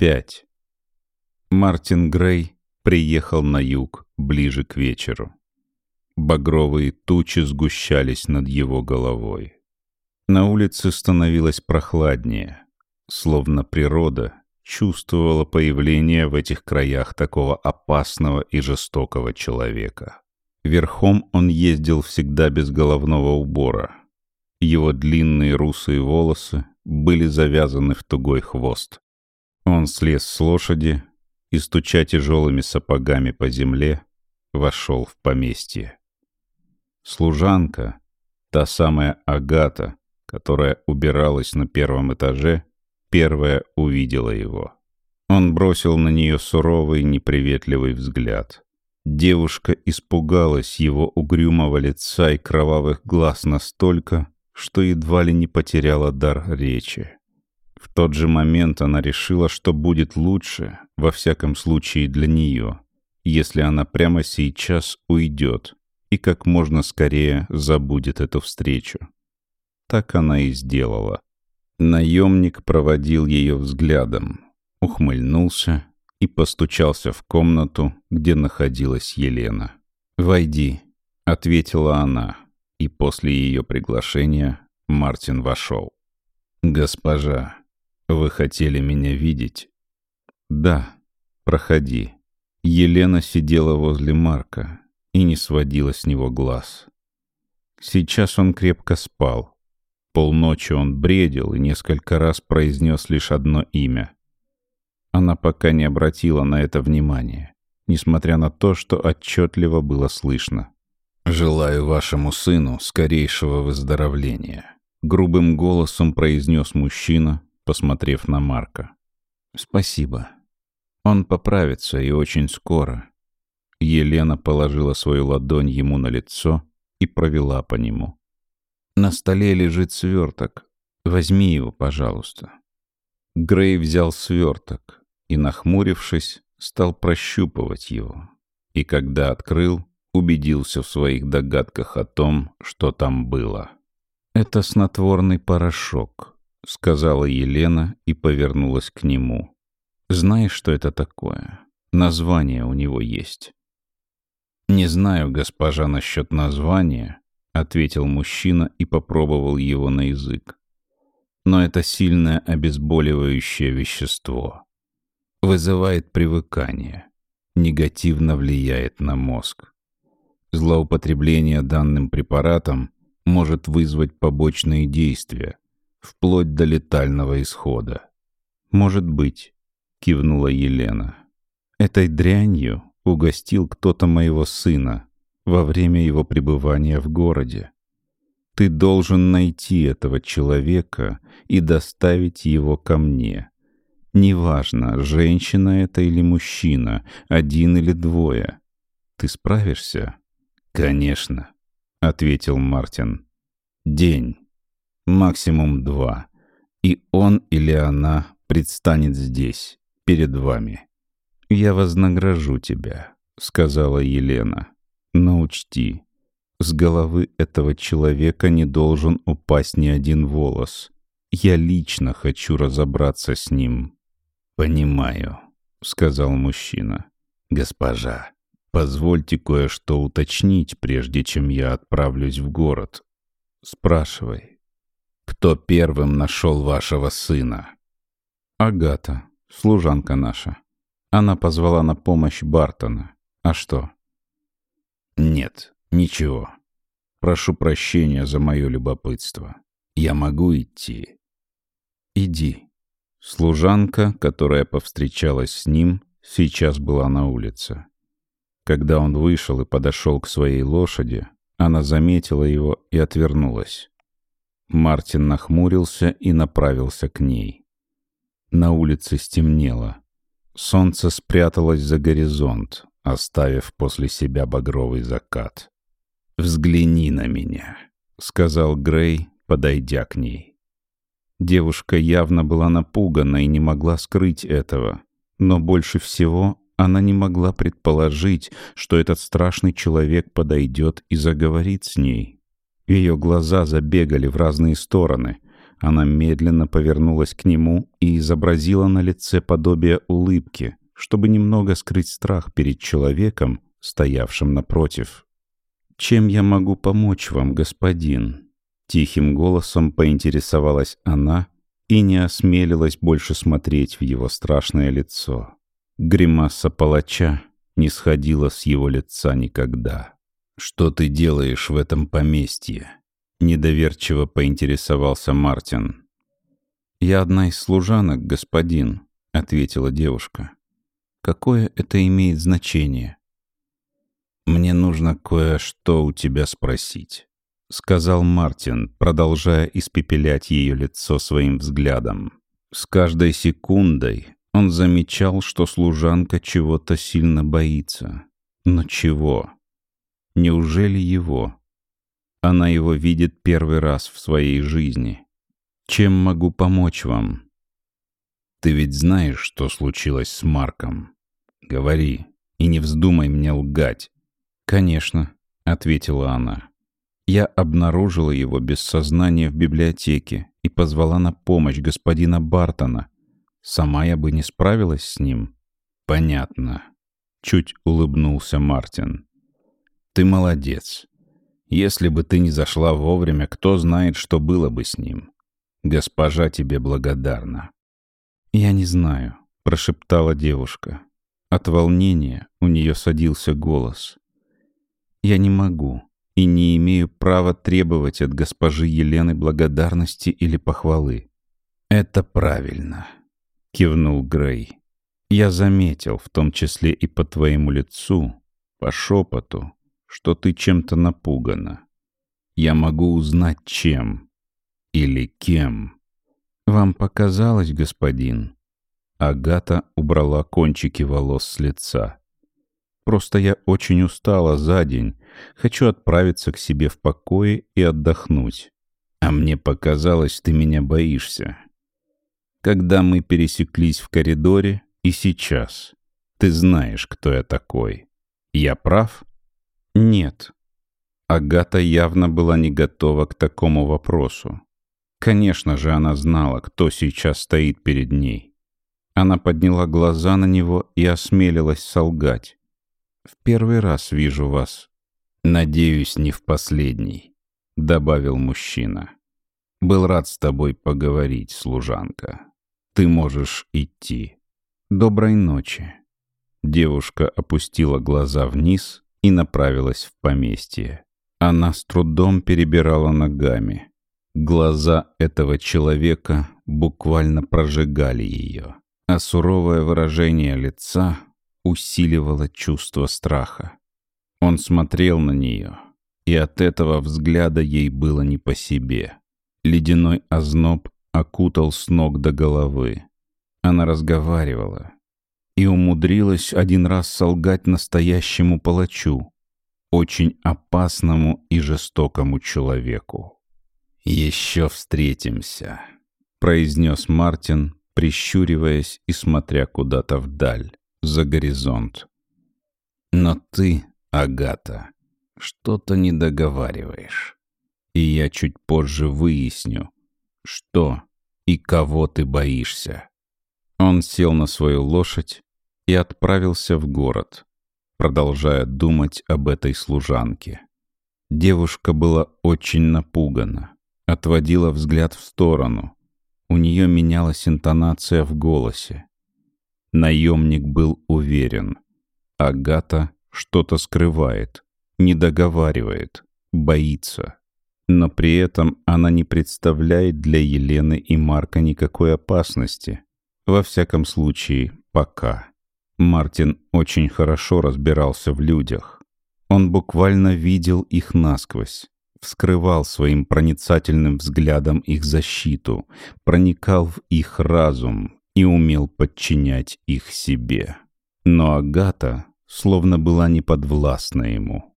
5. Мартин Грей приехал на юг ближе к вечеру. Багровые тучи сгущались над его головой. На улице становилось прохладнее, словно природа чувствовала появление в этих краях такого опасного и жестокого человека. Верхом он ездил всегда без головного убора. Его длинные русые волосы были завязаны в тугой хвост. Он слез с лошади и, стуча тяжелыми сапогами по земле, вошел в поместье. Служанка, та самая Агата, которая убиралась на первом этаже, первая увидела его. Он бросил на нее суровый, неприветливый взгляд. Девушка испугалась его угрюмого лица и кровавых глаз настолько, что едва ли не потеряла дар речи. В тот же момент она решила, что будет лучше, во всяком случае для нее, если она прямо сейчас уйдет и как можно скорее забудет эту встречу. Так она и сделала. Наемник проводил ее взглядом, ухмыльнулся и постучался в комнату, где находилась Елена. «Войди», — ответила она, и после ее приглашения Мартин вошел. «Госпожа, вы хотели меня видеть?» «Да, проходи». Елена сидела возле Марка и не сводила с него глаз. Сейчас он крепко спал. Полночи он бредил и несколько раз произнес лишь одно имя. Она пока не обратила на это внимания, несмотря на то, что отчетливо было слышно. «Желаю вашему сыну скорейшего выздоровления», — грубым голосом произнес мужчина, посмотрев на Марка. «Спасибо. Он поправится и очень скоро». Елена положила свою ладонь ему на лицо и провела по нему. «На столе лежит сверток. Возьми его, пожалуйста». Грей взял сверток и, нахмурившись, стал прощупывать его. И когда открыл, убедился в своих догадках о том, что там было. «Это снотворный порошок», — сказала Елена и повернулась к нему. «Знаешь, что это такое? Название у него есть». «Не знаю, госпожа, насчет названия», — ответил мужчина и попробовал его на язык. «Но это сильное обезболивающее вещество. Вызывает привыкание, негативно влияет на мозг. Злоупотребление данным препаратом может вызвать побочные действия, вплоть до летального исхода. «Может быть», — кивнула Елена. «Этой дрянью угостил кто-то моего сына во время его пребывания в городе. Ты должен найти этого человека и доставить его ко мне. Неважно, женщина это или мужчина, один или двое. Ты справишься?» «Конечно», — ответил Мартин. «День максимум два, и он или она предстанет здесь, перед вами. «Я вознагражу тебя», — сказала Елена. «Но учти, с головы этого человека не должен упасть ни один волос. Я лично хочу разобраться с ним». «Понимаю», — сказал мужчина. «Госпожа, позвольте кое-что уточнить, прежде чем я отправлюсь в город. Спрашивай» кто первым нашел вашего сына?» «Агата, служанка наша. Она позвала на помощь Бартона. А что?» «Нет, ничего. Прошу прощения за мое любопытство. Я могу идти?» «Иди». Служанка, которая повстречалась с ним, сейчас была на улице. Когда он вышел и подошел к своей лошади, она заметила его и отвернулась. Мартин нахмурился и направился к ней. На улице стемнело. Солнце спряталось за горизонт, оставив после себя багровый закат. «Взгляни на меня», — сказал Грей, подойдя к ней. Девушка явно была напугана и не могла скрыть этого, но больше всего она не могла предположить, что этот страшный человек подойдет и заговорит с ней. Ее глаза забегали в разные стороны. Она медленно повернулась к нему и изобразила на лице подобие улыбки, чтобы немного скрыть страх перед человеком, стоявшим напротив. «Чем я могу помочь вам, господин?» Тихим голосом поинтересовалась она и не осмелилась больше смотреть в его страшное лицо. Гримаса палача не сходила с его лица никогда. «Что ты делаешь в этом поместье?» Недоверчиво поинтересовался Мартин. «Я одна из служанок, господин», — ответила девушка. «Какое это имеет значение?» «Мне нужно кое-что у тебя спросить», — сказал Мартин, продолжая испепелять ее лицо своим взглядом. С каждой секундой он замечал, что служанка чего-то сильно боится. Но чего? Неужели его? Она его видит первый раз в своей жизни. Чем могу помочь вам? Ты ведь знаешь, что случилось с Марком. Говори, и не вздумай мне лгать. Конечно, ответила она. Я обнаружила его без сознания в библиотеке и позвала на помощь господина Бартона. Сама я бы не справилась с ним. Понятно. Чуть улыбнулся Мартин. Ты молодец. Если бы ты не зашла вовремя, кто знает, что было бы с ним. Госпожа тебе благодарна». «Я не знаю», — прошептала девушка. От волнения у нее садился голос. «Я не могу и не имею права требовать от госпожи Елены благодарности или похвалы». «Это правильно», — кивнул Грей. «Я заметил, в том числе и по твоему лицу, по шепоту, что ты чем-то напугана. Я могу узнать, чем или кем. Вам показалось, господин? Агата убрала кончики волос с лица. Просто я очень устала за день. Хочу отправиться к себе в покое и отдохнуть. А мне показалось, ты меня боишься. Когда мы пересеклись в коридоре и сейчас. Ты знаешь, кто я такой. Я прав? Нет. Агата явно была не готова к такому вопросу. Конечно же, она знала, кто сейчас стоит перед ней. Она подняла глаза на него и осмелилась солгать. «В первый раз вижу вас». «Надеюсь, не в последний», — добавил мужчина. «Был рад с тобой поговорить, служанка. Ты можешь идти. Доброй ночи». Девушка опустила глаза вниз и направилась в поместье. Она с трудом перебирала ногами. Глаза этого человека буквально прожигали ее, а суровое выражение лица усиливало чувство страха. Он смотрел на нее, и от этого взгляда ей было не по себе. Ледяной озноб окутал с ног до головы. Она разговаривала, и умудрилась один раз солгать настоящему палачу, очень опасному и жестокому человеку. «Еще встретимся», — произнес Мартин, прищуриваясь и смотря куда-то вдаль, за горизонт. «Но ты, Агата, что-то не договариваешь, и я чуть позже выясню, что и кого ты боишься». Он сел на свою лошадь и отправился в город, продолжая думать об этой служанке. Девушка была очень напугана, отводила взгляд в сторону. У нее менялась интонация в голосе. Наемник был уверен. Агата что-то скрывает, не договаривает, боится. Но при этом она не представляет для Елены и Марка никакой опасности. Во всяком случае, пока. Мартин очень хорошо разбирался в людях. Он буквально видел их насквозь, вскрывал своим проницательным взглядом их защиту, проникал в их разум и умел подчинять их себе. Но Агата словно была неподвластна ему.